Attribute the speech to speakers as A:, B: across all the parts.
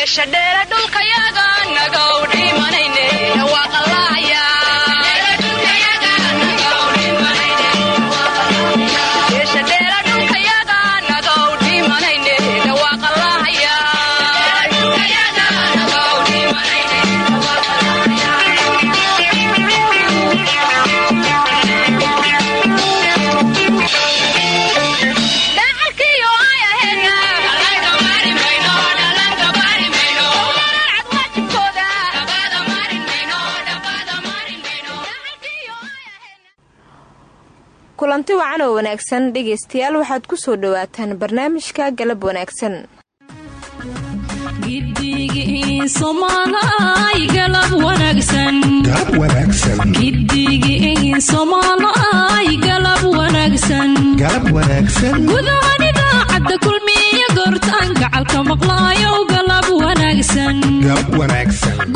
A: meesha dheere dhulkayaga kulanti wacan oo wanaagsan. Dhegaystayaal waxaad ku soo dhowaataan barnaamijka galab wanaagsan.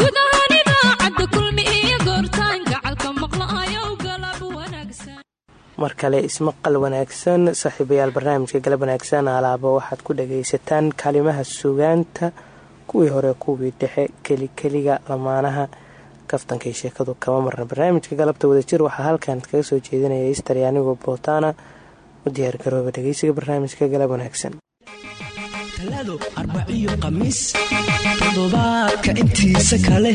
B: Gudahan
C: mar kale ismaqal wanaagsan saaxiibayaal barnaamijka galab wanaagsan alaaba waxaad ku dhagaysataan kaalimaha sugaanta kuwii hore kuwii dhexe kelikeliga lamaanaha. Kaftankay sheekadu kama marna. Barnaamijka galabta wadajir waxaa halkan kaga soo jeedinaya istari anigoo bootana u diyaargarooba dhageysiga barnaamijka galab wanaagsan
D: talaado arbaciyo khamiis toddobaadka intiisa kale.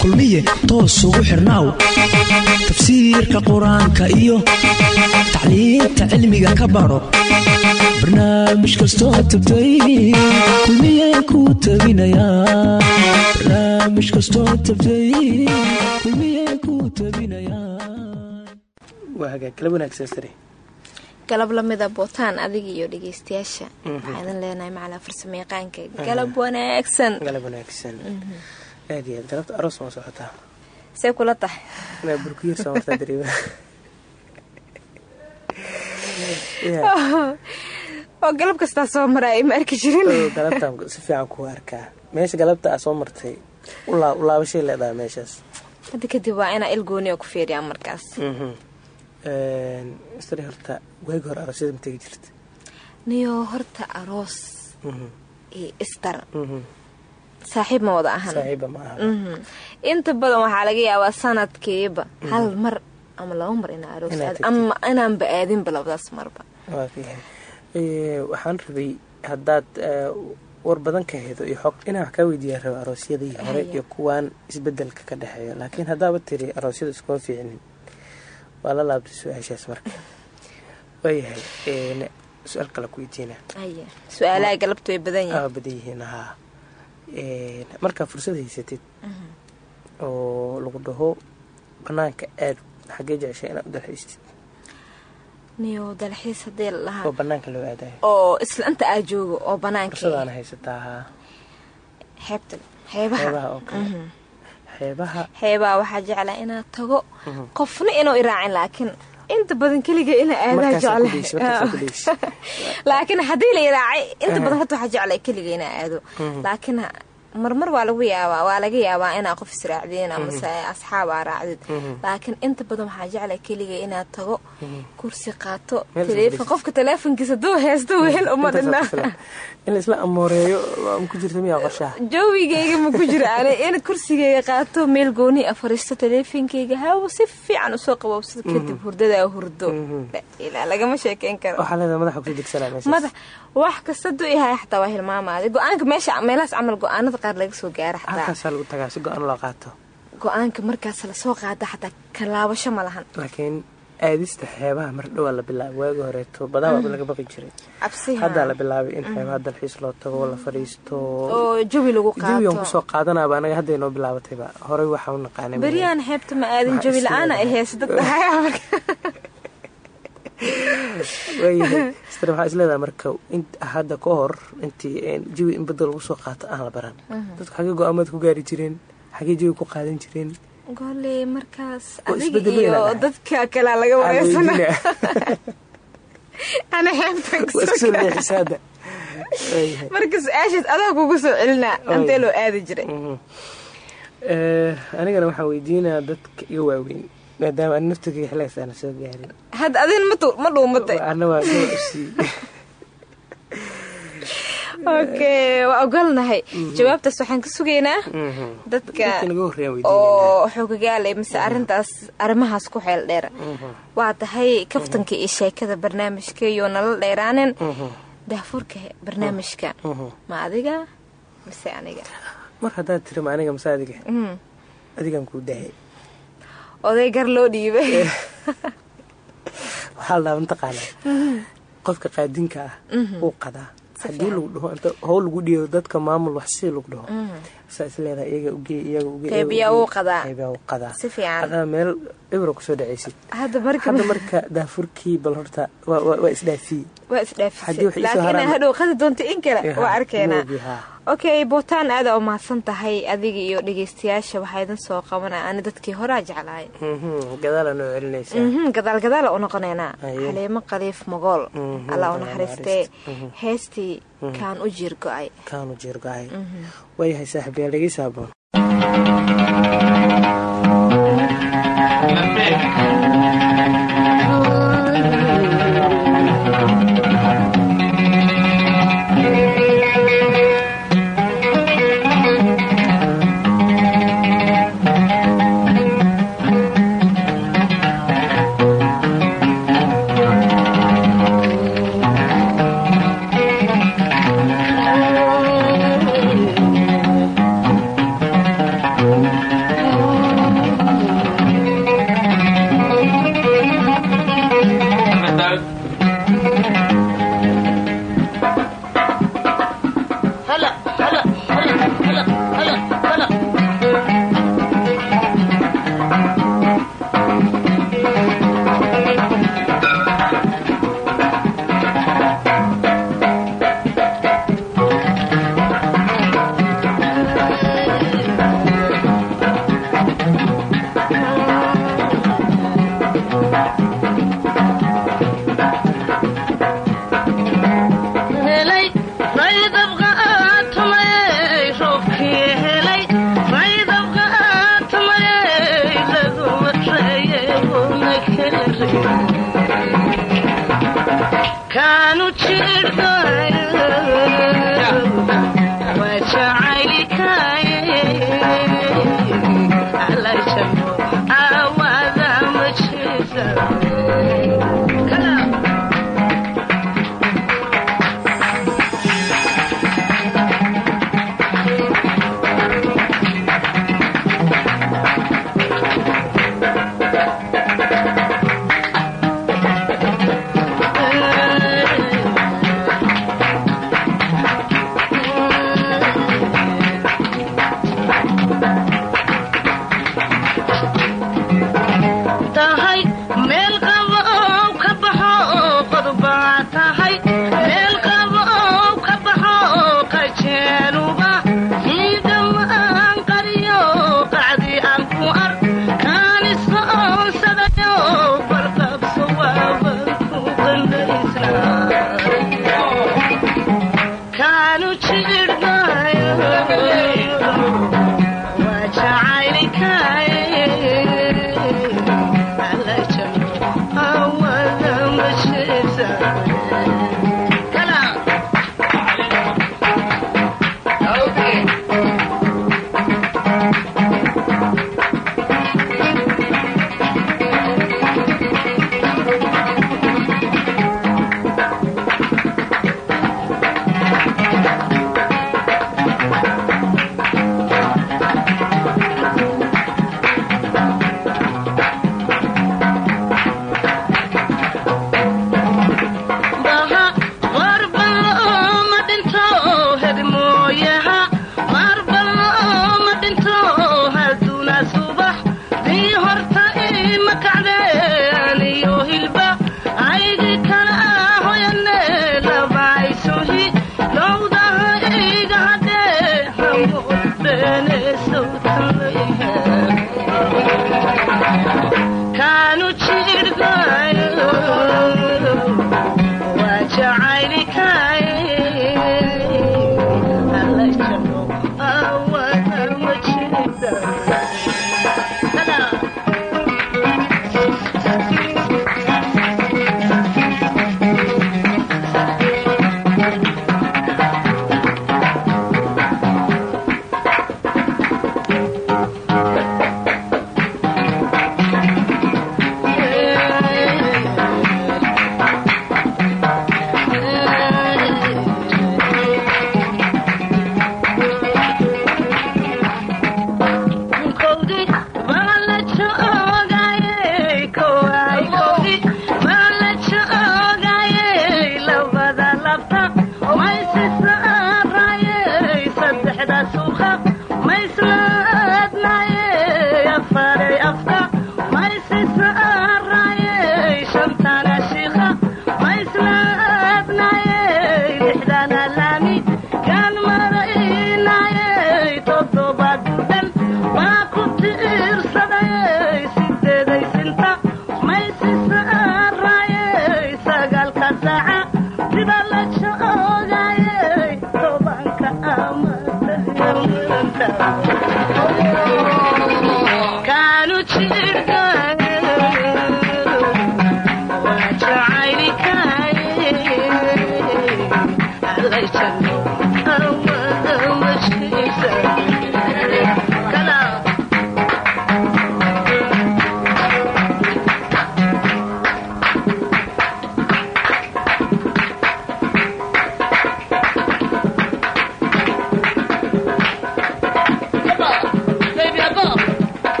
D: Kulmiye toos ugu xirnaaw tafsiirka qur'aanka iyo tacliinta cilmiga ka baro. Barnaamij kastoo tabtay kulmiye kuu tabinayabarnaamij kastoo tabtay kulmiye kuu tabinayaa
C: galab
A: lamida bootaan adiga iyo dhegeystayaasha. Waxaa idin leenahay macalaa farsamo yaqaanka. Galab wanaagsan.
C: Galab wanaagsan. Aad iyo aad galabta aroos ma socotaa?
A: See kula tahay
C: inaa burkiyar soo martaa dareema
A: oo galab kastaa soo maraa ma arki jirin.
C: Galabtaan si fiican kuu arkaa. Meesha galabta aa soo martay ulaabashay leedahay meeshaas.
A: Hadda kadib waa inaa ilgooniya ku fiiriyaa markaas
C: istre horta waagi hore aroosyada ma tegi jirta
A: niyo horta aroos iyo istar. Saaxiib ma wada ahan.
C: Aha.
A: Inta badan waxaa laga yaabaa sanadkiiba hal mar ama laba mar inaa aroos ama inaanba aadinba labadaas marba.
C: Waxaan rabay haddaad war badan ka hedo iyo xog inaa wax kaa weydiiyaa raba aroosyadii hore iyo kuwaan isbeddelka ka dhexeeya. Laakiin haddaaba tiri aroosyada iskuma fiicnin waa la laabtay su'aashaas marka. Waayahay su'aal kale ku weydiina.
A: Su'aalaha galabtu way badan yihiin.
C: Badan yihiin haa markaa fursad haysatid oo lagu dhaho banaanka aad xaggee jeceshay inaad u dalxiistid?
A: Niyo dalxiis haddii la
C: oo
A: lahaa
C: banaanka loo aadayo
A: oo isla inta aa joogo oo banaanka
C: fursadaana haysataa haa
A: xeebta xeebaha.
C: Xeebaha oo kale xeebaha.
A: Waxaa jeclaa inaad tago qofna inuu iraacin laakiin inta badan keliga inaa aadaa
C: markaasaa ku dheysi markaasaa ku dheysi
A: laakiin haddii la iraacay inta badan horta waxaa keliga inaa aado. Laakiin marmar waa lagu yaabaa waa laga yaabaa inaa qof israacdeen amase asxaab aa raacdid laakiin inta badan waxaa jeclaa keliga inaad tago kursi qaato qofka taleefonkiisa duu haysto wehel uma
C: Intaasaa
A: dhina
C: ku filan. in la isla amooreeyo waa ma ku jirta miyaa qorshaha
A: jawigayga ma ku jira ani in kursigayga qaato meel gooni fariisto taleefonkayga hawo si fiican u soo qabowsado kadib hurdadaa hurdo. Ilaa lagama sheekeyn karo.
C: Waxaa leedahay madaxa ku sii degsanaa meeshaas.
A: Madax wax kasta duu yahay xataa waa hilmaamaaday go'aanka meesha meelahaas camal go'aanada qaar laga soo gaara xataa
C: halkaasaa lagu tagaa si go'aan loo qaato.
A: Go'aanka markaas la soo qaada xataa kalaabasho ma lahan.
C: Laakiin aadista xeebaha mar dhowaa la bilaabay waagi horeeto badaa waaba laga baqi jiray. Haddaa la bilaabay in xeebaha dalxiis loo tago la fadhiisto.
A: Oo jawi lagu
C: jawigan
A: ku
C: soo qaadanaaba anaga hadda inoo bilaabatayba horey waxaa u naqaanay
A: beryahan xeebta ma aadin jawi
C: is
A: la'aana ay heesa dad
C: waayahay star waxaa isleedahay marka hadda ka hor intii jawi in badda lagu soo qaato aan la baran. Dadku xagee go'aamada ku gaari jireen xagee jawi ku qaadan jireen
A: goley markaas
C: isbedelo
A: iyo dadka kalea laga wareysana ana
C: waayahay
A: marka su'aashaas adaa kugu soo celinaa antee loo aadi jiray?
C: Mhm. Eh, anigana waxaan weydiinayaa dadka iga waaweyn maadaama naftiga xilligaas aana soo gaarin.
A: Hadda adin ma dhuumatay. Okay waa ogolnahay jawaabtaas waxaan ka sugaynaa. Dadka
E: dadka
A: oo xoogagaalay mise arintaas arrimahaas ku xeel dheer. Waa tahay kaftanka iyo sheekada barnaamijka iyo nala dheeraanin. Daafurka barnaamijka. Ma adiga mise aniga?
E: Mar haddaad tiri ma aniga mase adiga? Adigan kuu dahay
A: oday gar loo dhiibay.
E: Waxaa la dhaha mataqaanaa qofka qaadinka ah wuu qadaa haddii lagu dhaho inta howl lagu dhiibo dadka maamul wax si lagu dhaho. Saa is leedahay iyaga ugee iyaga ugee
A: Qaybiyaa wuu qadaa.
E: hadaa meel ibra ku soo dhacaysid.
A: Hadda marka
E: daafurkii bal horta waa- isdhaafiyey
A: waa
E: Haddii wax isoo haraan-
A: hadhow qadi doonta in kale. Waa arkaynaa okay bootaan aada umahadsan tahay. Adiga iyo dhegeystayaasha waxaa idin soo qabanaya ani dadkii horaa jeclahay.
E: Mhm, celinaysaa.
A: Mhm, gadaal gadaala u noqonaynaa. Xaliimo qaliif mogool.
E: Mhm,
A: allah u naxariistee heestii kaan u jiir go'ay.
E: Waayahay saaxiibayaal dhegeysa haboon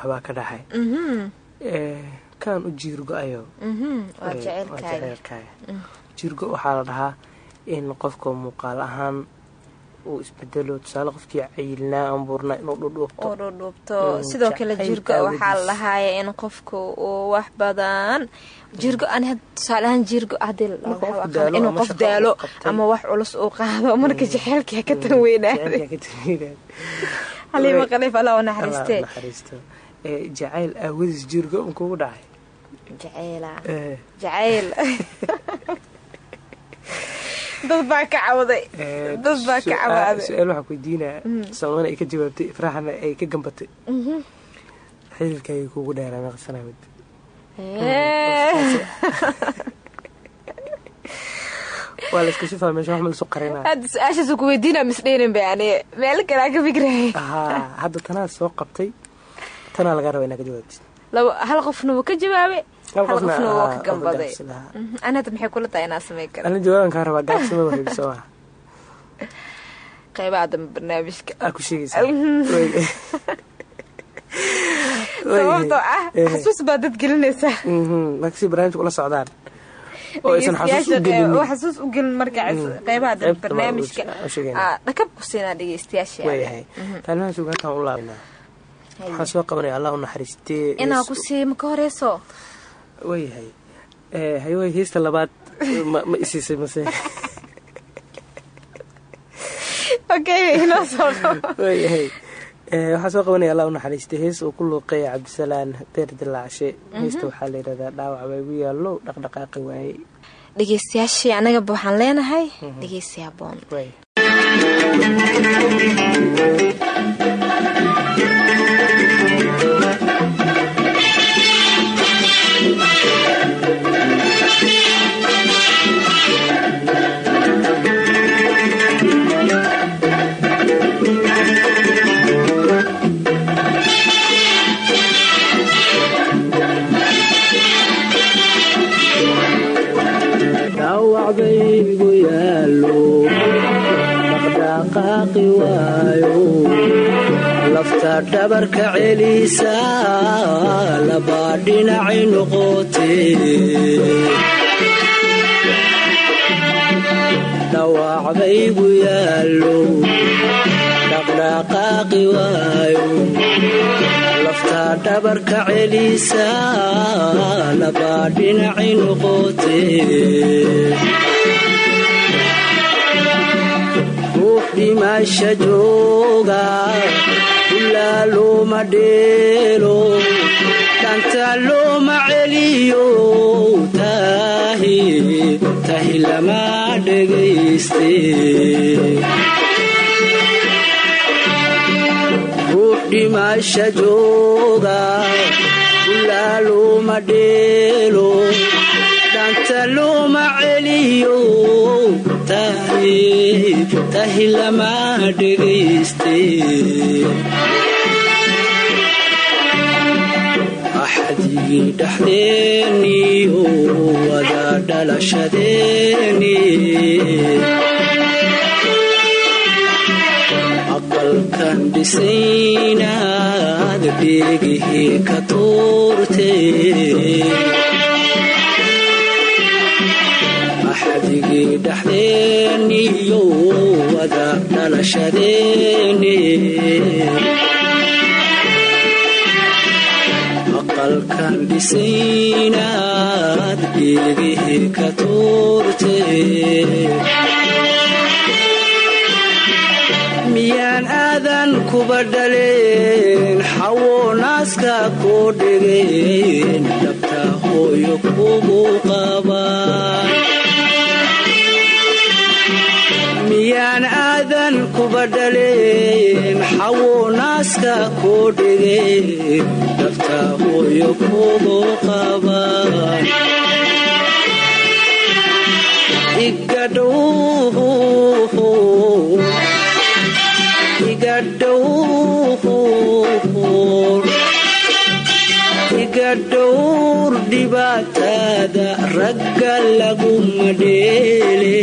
C: waxbaa ka dhaxay Ee, kaan u jiirgo-ayo
A: waa
C: Ee,
A: jecelkaaga
C: jaceylkaaga jiirgo waxaa la dhahaa in qofka muuqaal ahaan uu isbedelo tusaale qofkii cayilnaa aan buurnaa inuu dhudhuubto.
A: Oo dhudhuubto.
C: Mm,
A: sidoo kale jirgo waxaa la dhahaaya in qofku uu wax badan jirgo ani had- tusaale ahaan jirgo
C: haddii
A: inuu
C: ama
A: qof daalo ama wax culus uu qaado. Marka jaceylkaa ka tan
C: tanweynaada.
A: haliima qaliif alla u
C: Ee, jacayl aawadiis jiirgo un kugu dhacay. Su'aal-
A: cawaaday
C: su'aal waxaan ku weydiinaa samana ay ka jawaabtay ifraaxana ay ka gambatay. Xiriirkaagay kugu dheeraa meeqsanaa mid
A: Ee.
C: waa la iska shifaa meesha wax ma lasu qarinaa
A: hadda su'aashaas ku weydiina misdheynin bay aniga. Meel kalaa ka fikiraya
C: haa hadda tanaa soo qabtay tanaa laga raba inaa ka jawaabtid
A: laba hal qofna wuu ka jawaabay hal
C: qofna,
A: qofna wuu
C: aa,
A: ka gambaday ani hadda maxay kula tahay inaa samey kara
C: ana jawaaban kaa rabaa gaabsima wareeg soo ah
A: qeybaha dambe barnaamijka.
C: Aa ku sheegaysaa. Wey.
A: sababtoo ah xasuus baa dad gelinaysaa.
C: Marka si barnaamijka ula socdaan. Xasuus u gelin.
A: marka qeybaha dambe barnaamijka. dhakab ku siinaa dhegeystayaasha
C: kaalmaha sugaantaan u laabnaa waxaan soo qabanaya allah u naxariistee
A: inaa ku sii ma ka horeyso.
C: Waayahay Eh, hayway heesta labaad. Ma isiisay mase waayahay Eh, waxaa soo qabanaya allah u naxariistay hees uu ku luuqeeya cabdisalaan beer dilaacshe heesta waxaa la yidhahdaa dhaawac baa igu yaallo dhaqdhaqaaqi waaye
A: dhegeystayaashii anagaba waxaan leenahay dhegeysi haboon
F: dhaqdhaqaaqi waayo. Lafta dhabarka celisa. Labaa dhinacay noqotee yaallo dhaqdhaqaaqi waayo. Lafta dhabarka celisa labaa dhinacay noqotee ruux dhimasha jooga ulaa looma dheelo. Dhanta looma celiyo tahi tahi lama dhegayste dhimasha jooga ulaa looma dheelo dhanta looma celiyo tahi lama dhegayste dhaxdeeniyo wada dhalashadeeni aqalkan dhisaynaad dheegihii ka tuurte axdigii dhaxdeeniyo wada dhalashadeeni aqalkan dhisaynaad dheegihii ka tuurte miyaan aadan kuba dhaleen xawo naaska koo dhegeen dhabta hooyo kugu qaba. Miyaan aadan kuba dhaleen xawo naaska koo dhegeen dhabta hooyo kugu qaba. Igadhow dhowr dhibaatada ragga laguma dheele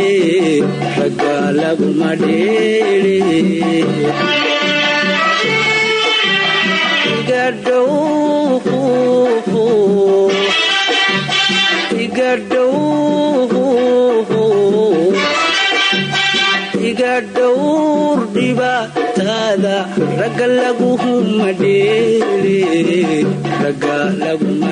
F: ragga laguma dheele iga dhow iga dhow iga dhowr dhibaatada ragga laguma dheele ragga laguma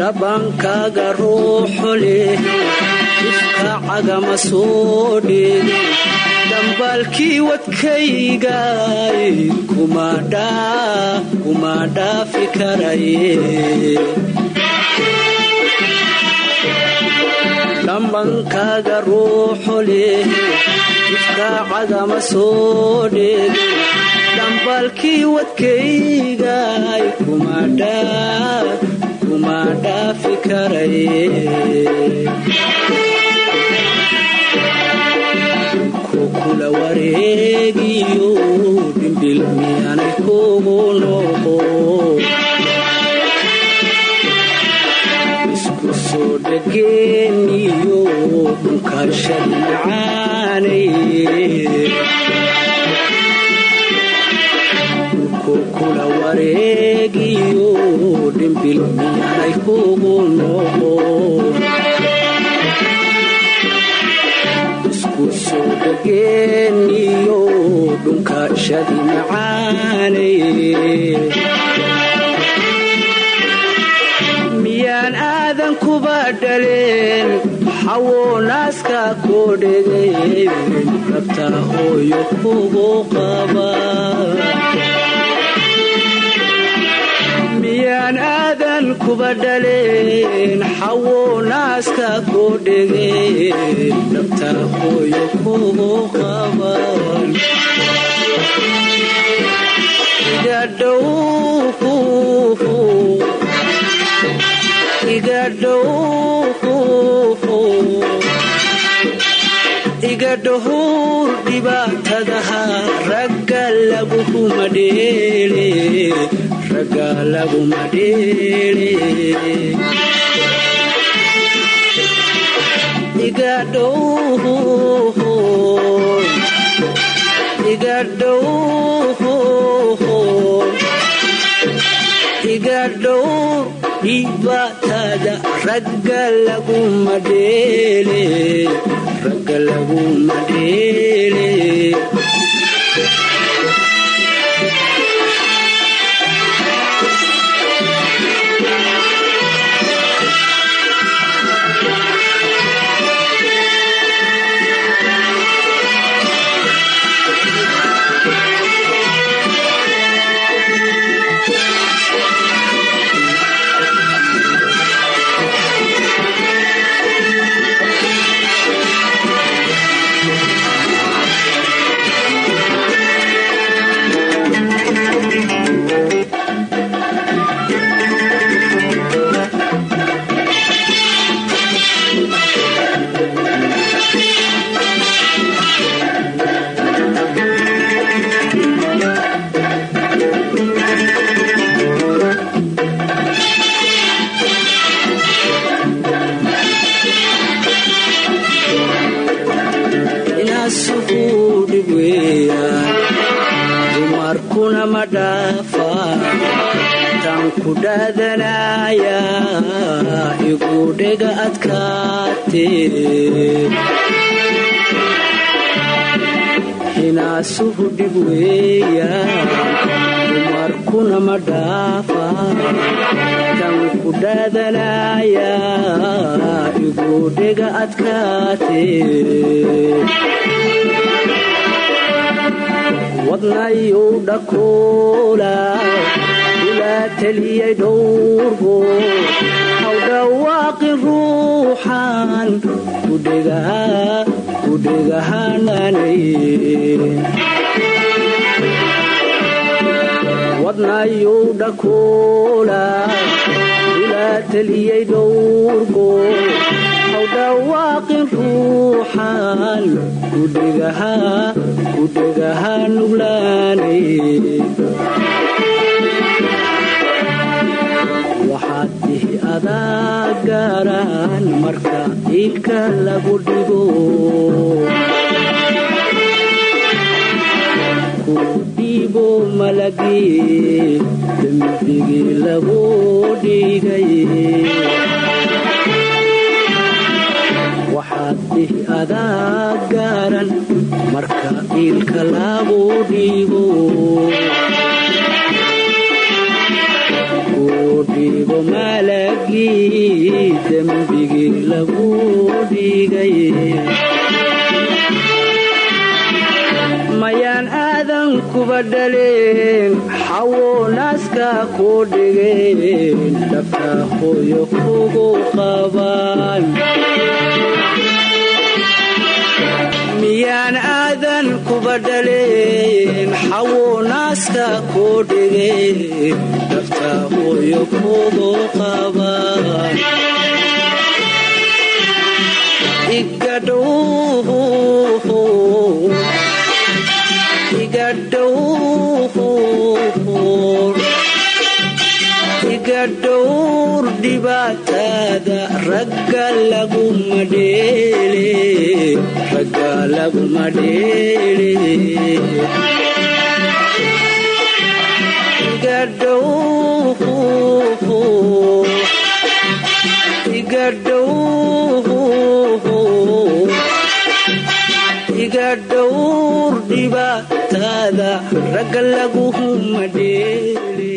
F: dhabankaaga ruuxu leh ifka cagama soo dheege dhambaalkii wadkaygay kuma dhaafi karaye dhambankaaga ruuxu leh ifka cagama soo dheege dhambaalkii wadkaygay kuma dhaafi karaye kukula wareegiyo dhimbil miyaanay kugu noqo isku soo dhageeniyo dhunkaashadi macaanay wareegiyo dhimbil miyaanay kugu noqo isku soo dhageeniyo dhunkashadi macaanay miyaan aadan kuba dhaleen xawo naaska koo dhegeen hooyo kugu qaba kuba dhaleen xawo naaska koo dhegeen rabtaa hooyo kugu qaban iga dhibaatadaha ragga laguma dheele ragga laguma dheele iga dhowr iga dhowr iga dhowr dhibaatada ragga laguma dheele dumarkuna ma dhaafaan tan ku dhaadanaya igu dhega adkaatee inaasugu dhib weeyaan dumarkuna ma dhaafaan tan ku dhaadanaya igu dhega adkaatee wadnayu dhakoola ulaa teliyay dhowrgo haw dhawaaqin ruuxan kudhegahananay wadnayu dhakoola ulaa teliyay dhowrgo haw dhawaaqin ruuxan kudhegaha nuglaanay waxaad tihi adaa gaaraan marka iilka lagu dhigo. Dhiibo malagii dembigii lagu dhigay adaa gaaran marka iilka lagu dhiibo ku malagii dembigii lagu dhigay mayaan aadan kuba dhaleen xawo naaska koo dhigeen dhabta hooyo kugu qabaan miyaan aadan kuba dhaleen xawo naaska koo dhigeen dhabta hooyo kugu qabaan. Igadhow dhibaatada ragga laguma dheele ragga laguma dheele iga dhow iga dhow dhowr dhibaatada ragga laguma dheele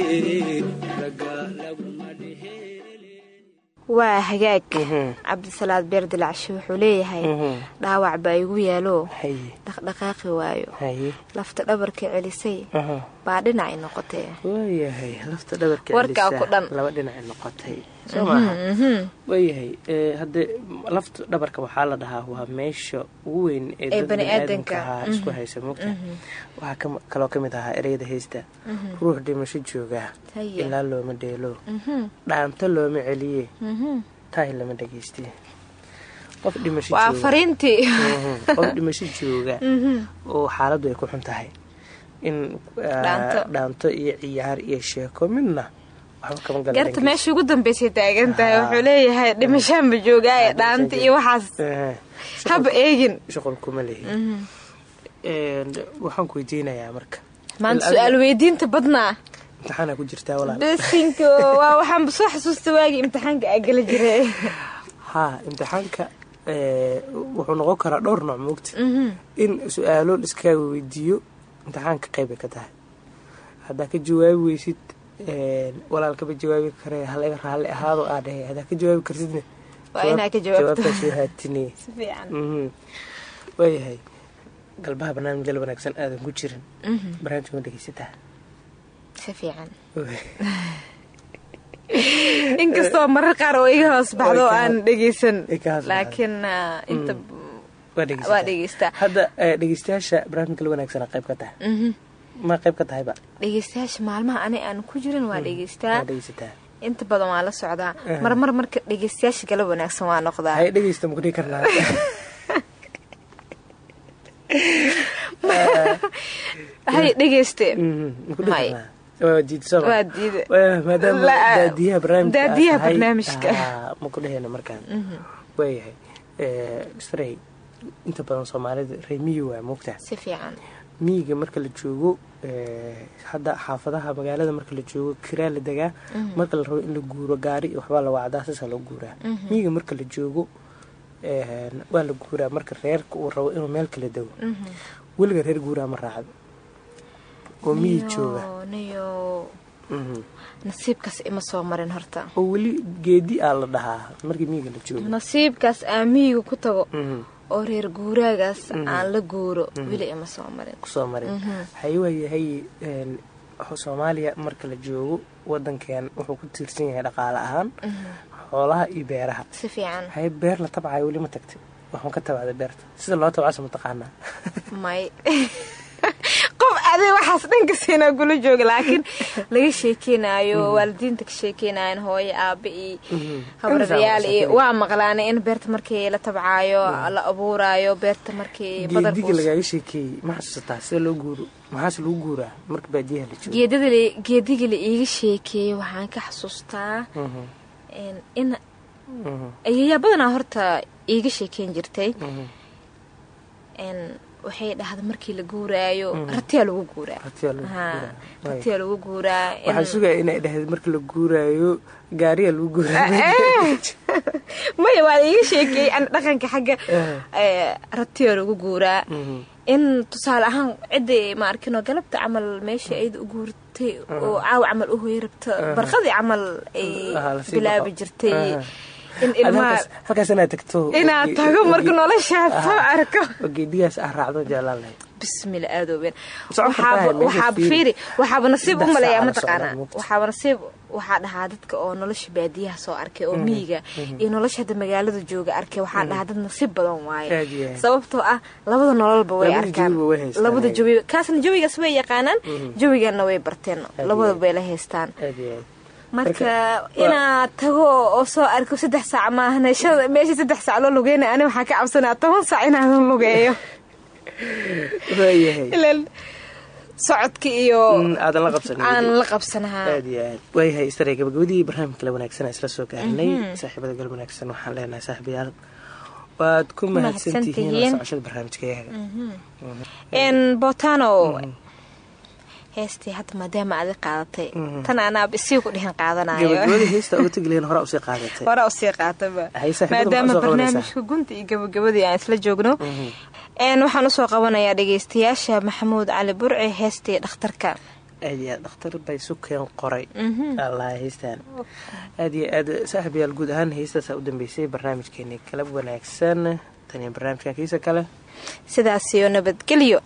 A: waa hagaag.
C: Mhm.
A: cabdisalaad beer dilaacshe wuxuu leeyahay.
C: Mhm.
A: dhaawac baa igu yaalo dhaqdhaqaaqi waayo. Lafta dhabarka celisay.
C: Aha
A: baa dhinacay noqotee.
C: Waayahay lafta dhabarka laba dhinacay noqotay. Soo maaha waayahay ee, haddee lafta dhabarka waxaa la dhahaa waa meesha ugu weyn ee dad
A: bani'aadanka.
C: bani'aadamka isku haysa mogta waxaa ka- kaloo ka mid ahaa ereyada haysta. Ruux dhimasho jooga ilaa looma dheelo dhaanto looma celiye. Tahay lama dhageystiye qof dhimasho
A: waa
C: jooga.
A: fariintii.
C: Mhm. qof dhimasho jooga oo xaaladdu ay ku xun tahay in ah,
A: Dhaanto.
C: iyo ciyaar iyo sheeko midna.
A: Garta meesha ugu dambeysay taagan tahay
C: Ah.
A: wuxuu leeyahay dhimashaanba joogaaye
C: Ah,
A: dhaanta iyo waxaas.
C: Eh,
A: haba eegin.
C: lehi waxaan ku weydiinayaa marka.
A: Maanta su'aal weydiinta badnaa
C: imtixaana ku jirtaa walaal.
A: Besinka waa waxaanba soo xasuusta waagii imtixaanka aa gala jiray.
C: Haa imtixaanka eh, wuxuu noqon karaa dhowr nooc moogta in su'aalo liskaaga weydiiyo imtixaanka qeybay ka tahay. Haddaa ka jawaabi weysid walaalkaba jawaabi kare halaga raalli ahaado aa dhahe haddaa ka jawaabi kartidna
A: Waa inaa ka jawaabto.
C: jawaabtaa soo haatine
A: si fiican.
C: Mhm. waayahay galbaha barnaamij gal wanaagsan aadan ku jirin. Barnaamijka ma dhegeysataa?
A: Si fiican. Inkastoo marar qaar oo iga hoos baxdo
C: ka-
A: aan dhegeysan laakiin ah, inta
C: hadda eh, dhegeystayaasha barnaamij gal wanaagsan qayb ka tahay. Ma qayb ka tahayba
A: dhegeystayaasha maalmaha ani aan ku jirin waa dhegeystaa
C: waa dhegeysataa
A: inta badan waa la socdaa. Marmar marka dhegeystayaasha gala wanaagsan waa noqdaa.
C: Hay dhegeysta ma ku dhihi karnaa?
A: Hay dhegeyste.
C: Mhm, ma ku
A: La-
C: barnaamijka
A: daadiyaha
C: tahay,
A: barnaamijka.
C: ah, ma ku dheheyna markaan. Waayahay istarey inta badan soomaalida reer miyi waa moogtaa
A: si fiican.
C: Miyiga marka la joogo eh, hadda xaafadaha magaalada marka la joogo kiraa la degaa marka la rabo in la guuro gaari iyo waxbaa la wacdaa saasaa loo guuraa. Miyiga marka la joogo eh, waa la guuraa marka reerka uu rabo inuu meel kala dego weliga reer guuraa ma raacdo. Oo miyi jooga? Mhm.
A: nasiibkaas ima soo marin horta.
C: Oo weli geedi aa la dhahaa markii miyiga la joogo.
A: Nasiibkaas aan miyiga ku tago.
C: Mhm.
A: Oo reer guuraagaas aan la guuro weli ima soo marin
C: ku soo marin haye waayahay een, soomaaliya marka la joogo wadankan wuxuu ku tiirsan yahay dhaqaale ahaan xoolaha iyo beeraha.
A: Si fiican.
C: Haye beer la tabcayo weli ma tagtay. Waxaan ka tabacday beerta. Sida loo tabcaso ma taqaanaa?
A: May qof adi waxaas dhanka siinaa kula jooga laakiin laga sheekeynayo waalidiinta ka sheekeynayan hooyo aabe iyo habradayaal iyo waa maqlaanay in beerta markii la tabcaayo la abuuraayo beerta markii
C: geediga
A: badarkuus
C: lagaaga sheekeeyey ma xasuusataa sida loo guuro maxaase lagu guuraa marka baadiyaha la joogo?
A: Geedada la- geediga la iiga sheekeeyey waxaan ka xasuustaa
C: Mhm,
A: in in
C: mhm,
A: ayayaa badanaa horta iiga sheekeyn jirtay.
C: Mhm.
A: n waxay dhahda markii la guuraayo ratiyaa lagu guuraa.
C: Ratiyaa lagu
A: Ha,
C: guuraa. Waay.
A: ratiyaa lagu guuraa
C: waxaan sugaya inay dhahayd marka la guuraayo gaariya lagu guuraa
A: maya waa la iiga sheekeeyey an dhaqanka xagga
C: Eh.
A: eh, ratiyaa lagu guuraa.
C: Mhm.
A: in tusaale ahaan cidday ma arkin oo galabta camal meesha ayada u guurtay oo caawa camal u hoy rabta barqadii camal ay bilaabi jirtay
C: Halkaas- inaad tagto
A: inaad tago marka noloshaad soo arko.
C: Geedigaas ah raacdo
A: bismila aadooben waxaaba
C: fiiri.
A: waxaaba nasiib u maleeyaa mataqaanaa waxaaba nasiib waxaa dhahaa dadka oo nolosha baadiyaha soo arkay oo miyiga iyo nolosha hadda magaalada jooga arkay waxaa dhahaa dad nasiib badan waaye. Sababtoo ah labada nololba way arkaan. labada jawi kaasna jawigaas way yaqaanaan jawiganna way barteen
C: iyo
A: labada
C: aad.
A: bay la haystaan marka inaad tago oo soo arko saddex saac maahan meesha saddex saac loo lugeynaya ani waxaa ka cabsanaa toban saac inaadan lugeeyo. Socodka iyo
C: Mm, la qabsanin
A: aan
C: weli.
A: la qabsanahaa
C: aad iyo aad. Waayahay istare gabagabadii barnaamijka la wanaagsan isla soo gaarnay. Saaxiibada gal wanaagsan waxaan leenahay saaxiibayaal. Waad ku socoshada barnaamijkayaga
A: heestii hadda maadaama aadi qaadatay. Tan anaab isii ku dhihin qaadanayo
C: gabagabadii heesta uga tegi lahayn hore u sii qaadatay.
A: Hore u
C: sii qaataba
A: maadaama barnaamijka gunta iyo gabagabadii aan isla joogno. Een waxaan u soo qabanayaa dhageystayaasha maxamuud cali burci heestii dhakhtarka.
C: Dhakhtar bay sukeen qoray. Allah heystaan aad iyo aad saaxib yaal guud ahaan heystaasaa u dambeysay barnaamijkeeni kala wanaagsan. Tan iyo barnaamijkan kiisa kale.
A: Sidaas iyo nabadgelyo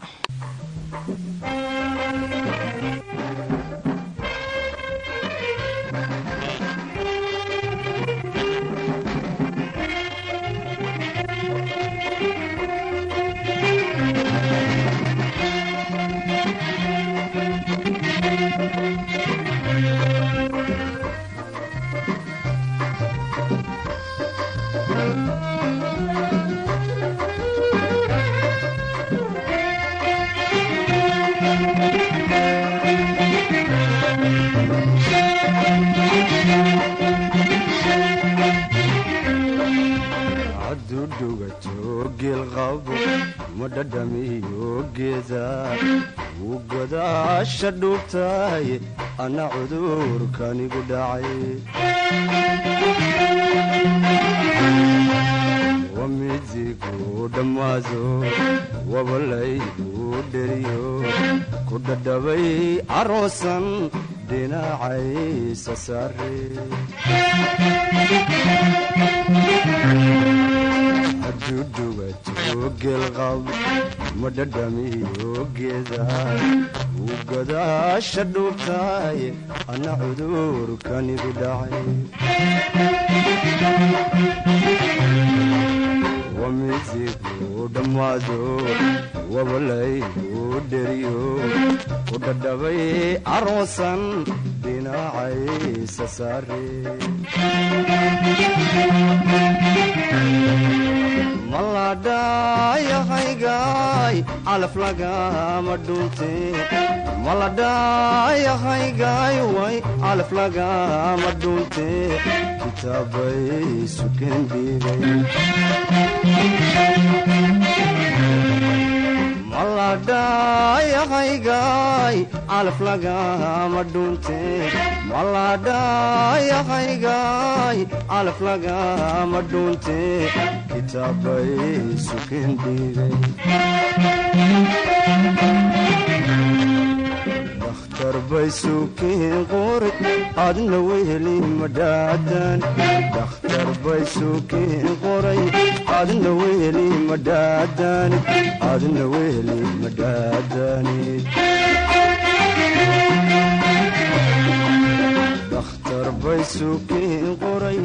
G: dhadhamiyo geeda wuu godaasha dhuubtaay anna cudurkanigu dhacay wamidigu dhammaado wabalaygu dheriyo ku dhadhabay caroosan dhinacaysa saare hadduu dhugato geelqab ma dhadhamiyo geeda wuu godaasha dhuubtaay anna cudurkanigu dhacay wamidigu dhammaado wabalaygu dheriyo ku dhadhabay caroosan dhinacaysa saare maladhayahaygaay calaf lagama dhunte maladhayahaygaay way calaf lagama dhunte kitaabay suken dhiigay maladhayahaygaay calaf lagama dhunte maladhayahaygaay calaf lagama dhunte kitaabay suken dhiigay dakhtar bay suukiin qori adna weheli madhaadan bay suukiin qoray adna weheli madhaadanid adna weheli madhaadanid dakhtar bay suukiin qoray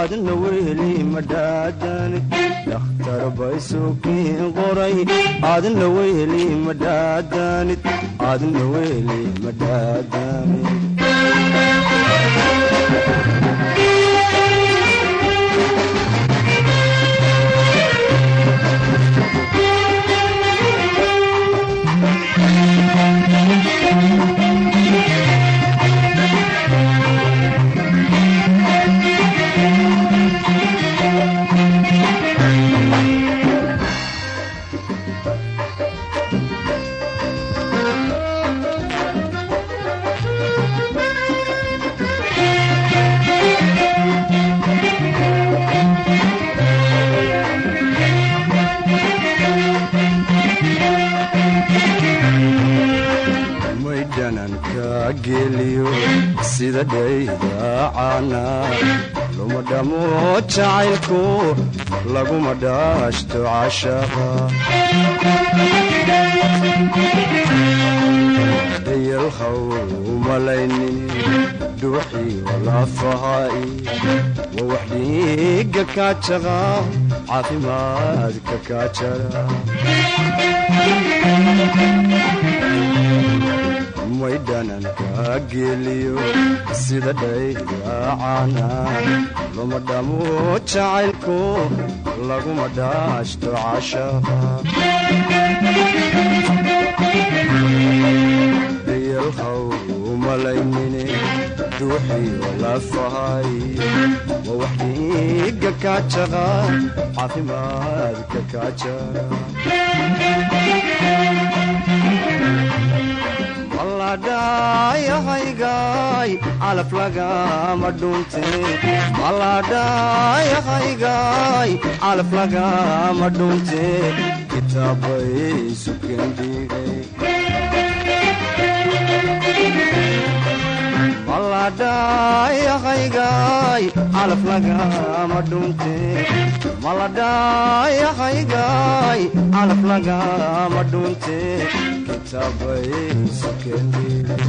G: adna weheli madhaadanid dakhtar bay suukiin qoray adna weheli madhaadanid madhaadanid sida dhaydaacana luma dhamo jacaylku laguma dhaashto cashaqa dayalhaw malaynin dhuuxiyo lafahaai wa wax dhiiga kaajaqa caafimaadka kaajara may dhananka geliyo sida dhaydaacana luma dhamo jacaylku laguma dhaashto cashaqa dayalhaw malaynine dhuuxiyo lafahay wa wax dhiiga kaajaqa caafimaadka kaajara maladhayahaygaay calaf lagama dhunte maladhayahaygaay calaf lagama dhunte kitaabay sukendhigay maladhayahaygaay calaf lagama dhunte maladhayahaygaay calaf lagama dhunte kitaabay sukendhigay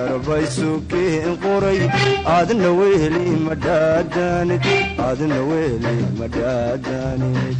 G: dakhtar bay sukeen qoray adna weli madhaadanid adna weli madhaadanid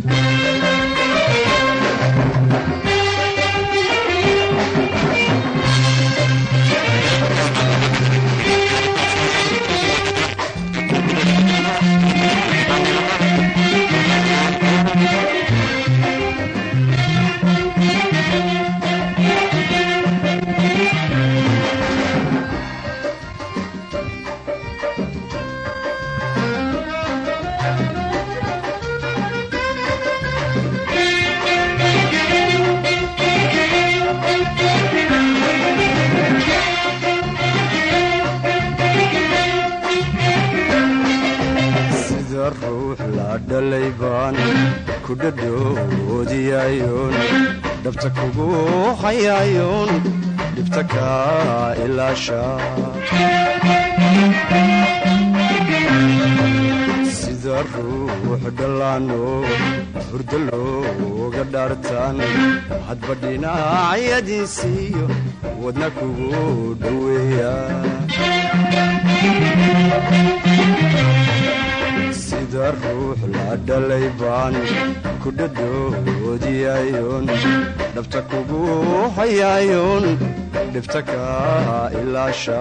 G: sida ruux dhallaano hurdo looga dhaartaan hadba dhinacyadiisiiyo wadna kugu dhoweeya. Sida ruux la dhalay baan ku dhadhoodiyayoon dhabta kugu hayayoon dhibta kaa ilaasha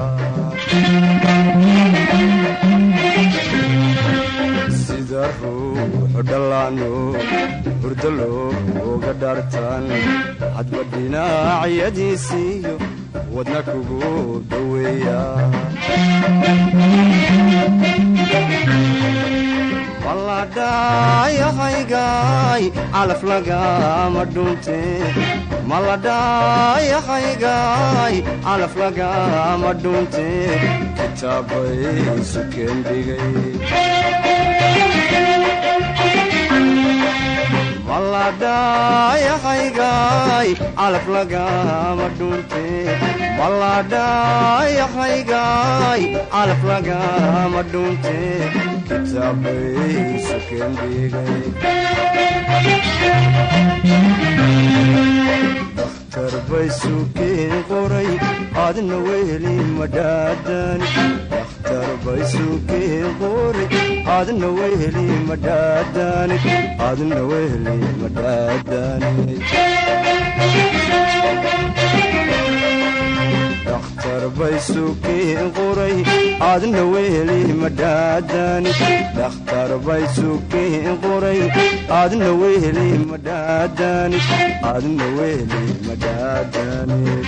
G: sida ruux dhallaano hurdo looga dhaartaan hadba dhinacyadiisiiyo wadna kugu dhoweeya maladhayahaygaay calaf lagama dhunte maladhayahaygaay calaf lagama dhunte kitaabay sukendhigay maladhayahaygaay calaf lagama dhunte maladhayahaygaay calaf lagama dhunte kitaabay sukendhigay dakhtar bay sukeen qoray adna weli madhaadan dakhtar bay sukeen qoray adna weli madhaadanid adna weli madhaadanid dakhtar bay sukeen qoray adna weli madhaadanid dakhtar bay sukeen qoray adna weli madhaadanid